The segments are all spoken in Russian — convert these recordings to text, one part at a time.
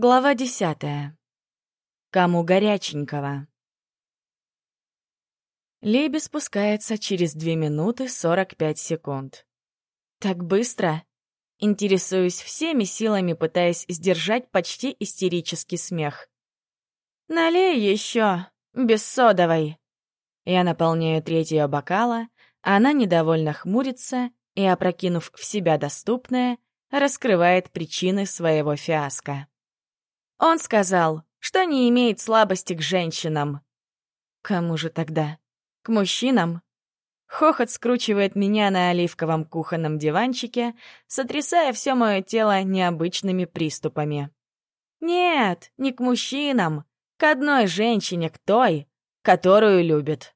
Глава десятая. Кому горяченького? Леби спускается через две минуты сорок пять секунд. Так быстро? Интересуюсь всеми силами, пытаясь сдержать почти истерический смех. «Налей еще, без содовой!» Я наполняю третьего бокала, она недовольно хмурится и, опрокинув в себя доступное, раскрывает причины своего фиаско. Он сказал, что не имеет слабости к женщинам. Кому же тогда? К мужчинам? Хохот скручивает меня на оливковом кухонном диванчике, сотрясая все мое тело необычными приступами. Нет, не к мужчинам, к одной женщине, к той, которую любит.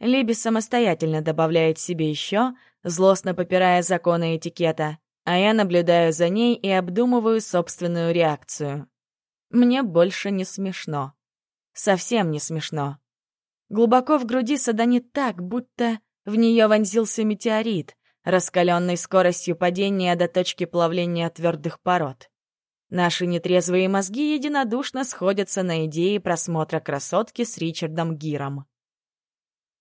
Либи самостоятельно добавляет себе еще, злостно попирая законы этикета, а я наблюдаю за ней и обдумываю собственную реакцию. Мне больше не смешно. Совсем не смешно. Глубоко в груди садонит так, будто в нее вонзился метеорит, раскаленный скоростью падения до точки плавления твердых пород. Наши нетрезвые мозги единодушно сходятся на идее просмотра «Красотки» с Ричардом Гиром.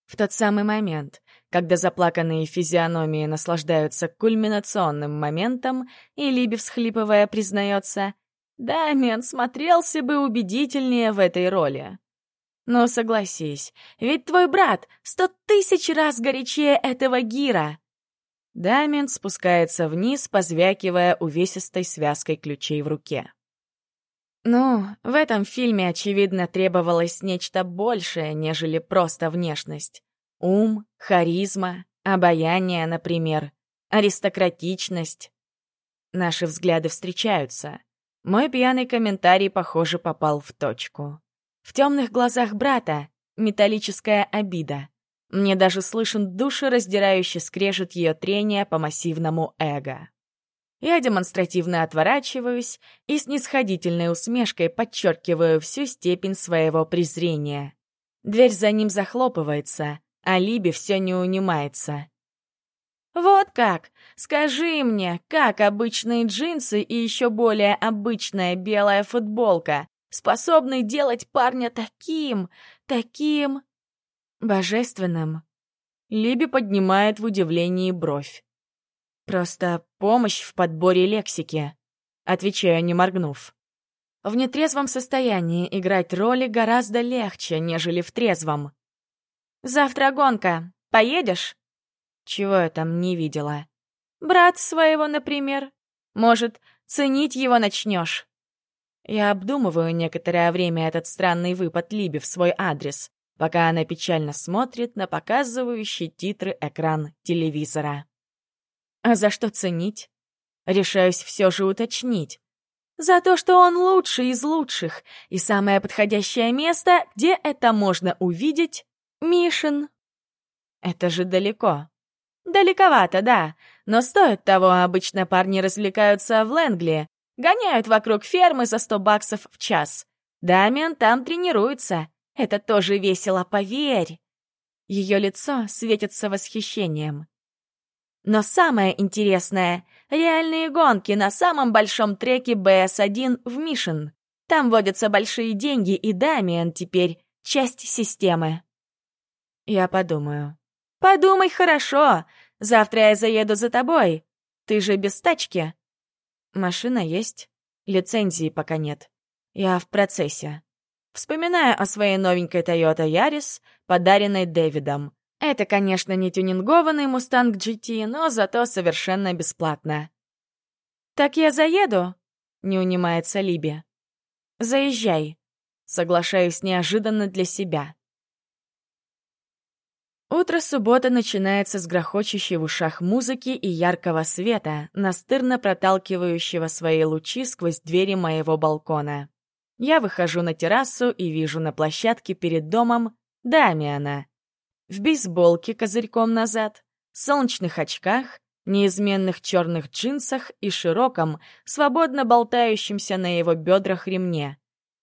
В тот самый момент, когда заплаканные физиономии наслаждаются кульминационным моментом, и Либи, всхлипывая, признается Дамиан смотрелся бы убедительнее в этой роли. Но согласись, ведь твой брат сто тысяч раз горячее этого Гира. Дамиан спускается вниз, позвякивая увесистой связкой ключей в руке. Ну, в этом фильме, очевидно, требовалось нечто большее, нежели просто внешность. Ум, харизма, обаяние, например, аристократичность. Наши взгляды встречаются. Мой пьяный комментарий, похоже, попал в точку. В темных глазах брата металлическая обида. Мне даже слышен душераздирающий скрежет ее трения по массивному эго. Я демонстративно отворачиваюсь и с нисходительной усмешкой подчеркиваю всю степень своего презрения. Дверь за ним захлопывается, а Либи все не унимается. «Вот как! Скажи мне, как обычные джинсы и еще более обычная белая футболка способны делать парня таким, таким... божественным?» Либи поднимает в удивлении бровь. «Просто помощь в подборе лексики», — отвечаю, не моргнув. В нетрезвом состоянии играть роли гораздо легче, нежели в трезвом. «Завтра гонка. Поедешь?» Чего я там не видела? Брат своего, например. Может, ценить его начнешь? Я обдумываю некоторое время этот странный выпад Либи в свой адрес, пока она печально смотрит на показывающий титры экран телевизора. А за что ценить? Решаюсь все же уточнить. За то, что он лучший из лучших, и самое подходящее место, где это можно увидеть — Мишин. Это же далеко. Далековато, да, но стоит того, обычно парни развлекаются в Лэнгли, гоняют вокруг фермы за сто баксов в час. Дамиан там тренируется, это тоже весело, поверь. Ее лицо светится восхищением. Но самое интересное — реальные гонки на самом большом треке БС-1 в Мишен. Там водятся большие деньги, и Дамиан теперь часть системы. Я подумаю. «Подумай хорошо. Завтра я заеду за тобой. Ты же без тачки». «Машина есть. Лицензии пока нет. Я в процессе. Вспоминаю о своей новенькой Toyota Yaris, подаренной Дэвидом. Это, конечно, не тюнингованный Mustang GT, но зато совершенно бесплатно. «Так я заеду?» — не унимается Либи. «Заезжай». Соглашаюсь неожиданно для себя. Утро субботы начинается с грохочущей в ушах музыки и яркого света, настырно проталкивающего свои лучи сквозь двери моего балкона. Я выхожу на террасу и вижу на площадке перед домом Дамиана. В бейсболке козырьком назад, солнечных очках, неизменных черных джинсах и широком, свободно болтающемся на его бедрах ремне.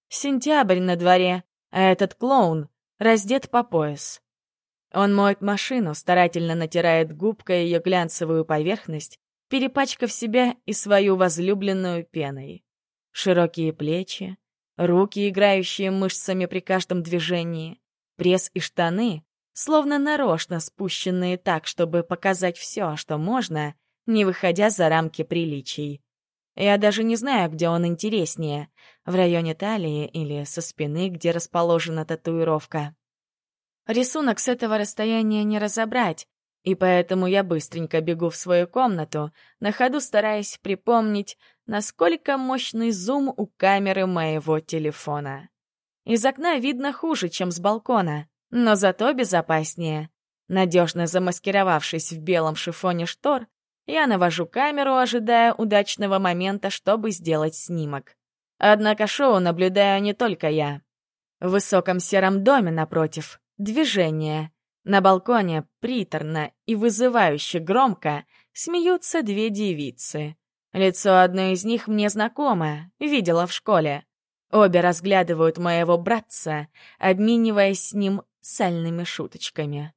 Сентябрь на дворе, а этот клоун раздет по пояс. Он моет машину, старательно натирает губкой ее глянцевую поверхность, перепачкав себя и свою возлюбленную пеной. Широкие плечи, руки, играющие мышцами при каждом движении, пресс и штаны, словно нарочно спущенные так, чтобы показать все, что можно, не выходя за рамки приличий. Я даже не знаю, где он интереснее — в районе талии или со спины, где расположена татуировка. Рисунок с этого расстояния не разобрать, и поэтому я быстренько бегу в свою комнату, на ходу стараясь припомнить, насколько мощный зум у камеры моего телефона. Из окна видно хуже, чем с балкона но зато безопаснее. Надежно замаскировавшись в белом шифоне штор, я навожу камеру, ожидая удачного момента, чтобы сделать снимок. Однако шоу наблюдаю не только я. В высоком сером доме напротив — движение. На балконе приторно и вызывающе громко смеются две девицы. Лицо одной из них мне знакомо, видела в школе. Обе разглядывают моего братца, обмениваясь с ним сальными шуточками.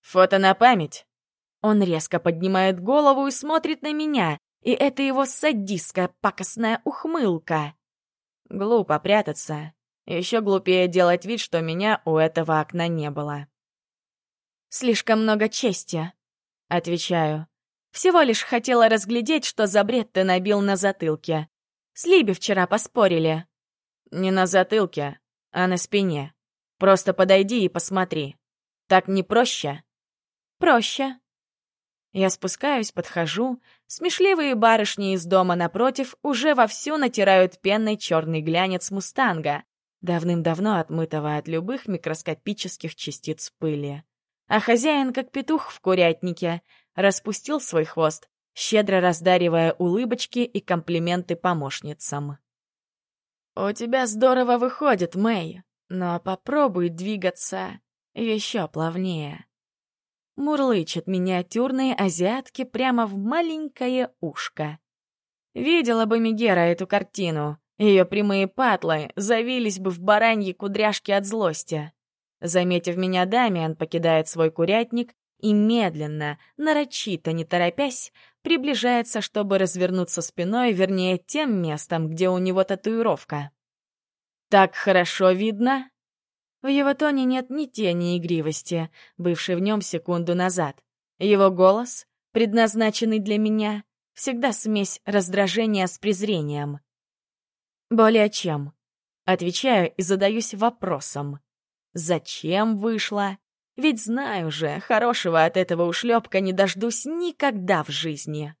«Фото на память!» Он резко поднимает голову и смотрит на меня, и это его садистская пакостная ухмылка. Глупо прятаться. Еще глупее делать вид, что меня у этого окна не было. «Слишком много чести», — отвечаю. «Всего лишь хотела разглядеть, что за бред ты набил на затылке. С Либи вчера поспорили». «Не на затылке, а на спине. Просто подойди и посмотри. Так не проще?» «Проще». Я спускаюсь, подхожу. Смешливые барышни из дома напротив уже вовсю натирают пенный черный глянец мустанга, давным-давно отмытого от любых микроскопических частиц пыли. А хозяин, как петух в курятнике, распустил свой хвост, щедро раздаривая улыбочки и комплименты помощницам. «У тебя здорово выходит, Мэй», но попробуй двигаться еще плавнее. Мурлычет миниатюрные азиатки прямо в маленькое ушко. Видела бы Мегера эту картину. Ее прямые патлы завились бы в бараньи кудряшки от злости. Заметив меня, Дамиан покидает свой курятник и медленно, нарочито, не торопясь, приближается, чтобы развернуться спиной, вернее, тем местом, где у него татуировка. «Так хорошо видно?» В его тоне нет ни тени игривости, бывшей в нем секунду назад. Его голос, предназначенный для меня, всегда смесь раздражения с презрением. «Более чем?» Отвечаю и задаюсь вопросом. «Зачем вышла?» Ведь знаю же, хорошего от этого ушлепка не дождусь никогда в жизни.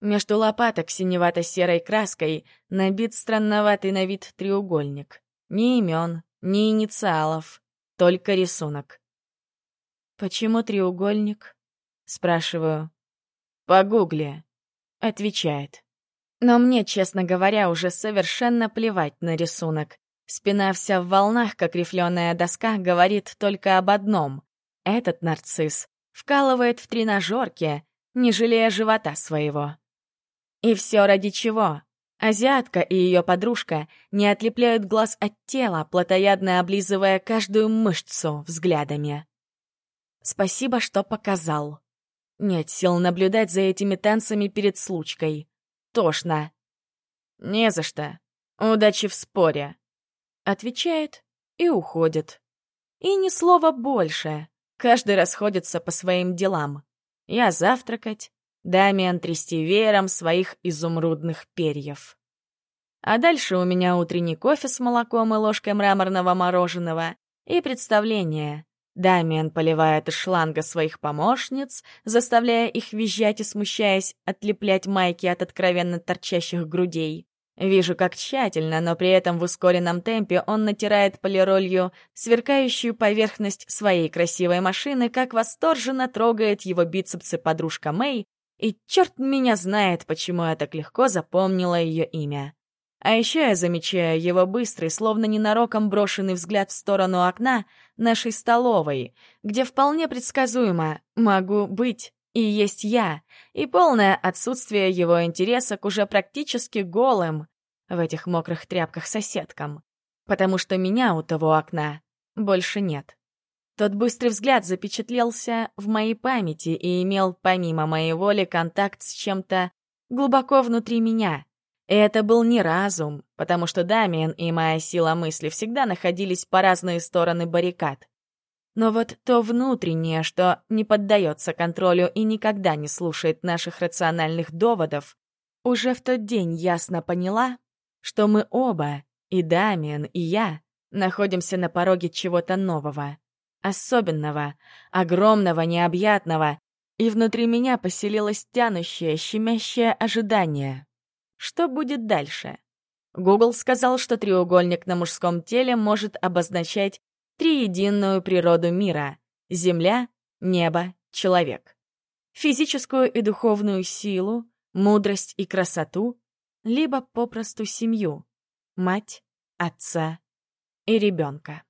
Между лопаток синевато-серой краской набит странноватый на вид треугольник. Ни имен, ни инициалов, только рисунок. «Почему треугольник?» — спрашиваю. «Погугли», — отвечает. Но мне, честно говоря, уже совершенно плевать на рисунок. Спина вся в волнах, как рифленая доска, говорит только об одном. Этот нарцисс вкалывает в тренажерке, не жалея живота своего. И все ради чего? Азиатка и ее подружка не отлепляют глаз от тела, плотоядно облизывая каждую мышцу взглядами. Спасибо, что показал. Нет сил наблюдать за этими танцами перед случкой. Тошно. Не за что. Удачи в споре. Отвечает и уходит. И ни слова больше. Каждый расходится по своим делам. Я завтракать, Дамиан трясти веером своих изумрудных перьев. А дальше у меня утренний кофе с молоком и ложкой мраморного мороженого и представление. Дамиан поливает из шланга своих помощниц, заставляя их визжать и смущаясь отлеплять майки от откровенно торчащих грудей. Вижу, как тщательно, но при этом в ускоренном темпе он натирает полиролью сверкающую поверхность своей красивой машины, как восторженно трогает его бицепсы подружка Мэй, и черт меня знает, почему я так легко запомнила ее имя. А еще я замечаю его быстрый, словно ненароком брошенный взгляд в сторону окна нашей столовой, где вполне предсказуемо могу быть и есть я, и полное отсутствие его интереса к уже практически голым в этих мокрых тряпках соседкам, потому что меня у того окна больше нет. Тот быстрый взгляд запечатлелся в моей памяти и имел, помимо моей воли, контакт с чем-то глубоко внутри меня. И это был не разум, потому что Дамиан и моя сила мысли всегда находились по разные стороны баррикад. Но вот то внутреннее, что не поддается контролю и никогда не слушает наших рациональных доводов, уже в тот день ясно поняла, что мы оба, и Дамиан, и я, находимся на пороге чего-то нового, особенного, огромного, необъятного, и внутри меня поселилось тянущее, щемящее ожидание. Что будет дальше? Google сказал, что треугольник на мужском теле может обозначать триединую природу мира — Земля, небо, человек. Физическую и духовную силу, мудрость и красоту, либо попросту семью — мать, отца и ребенка.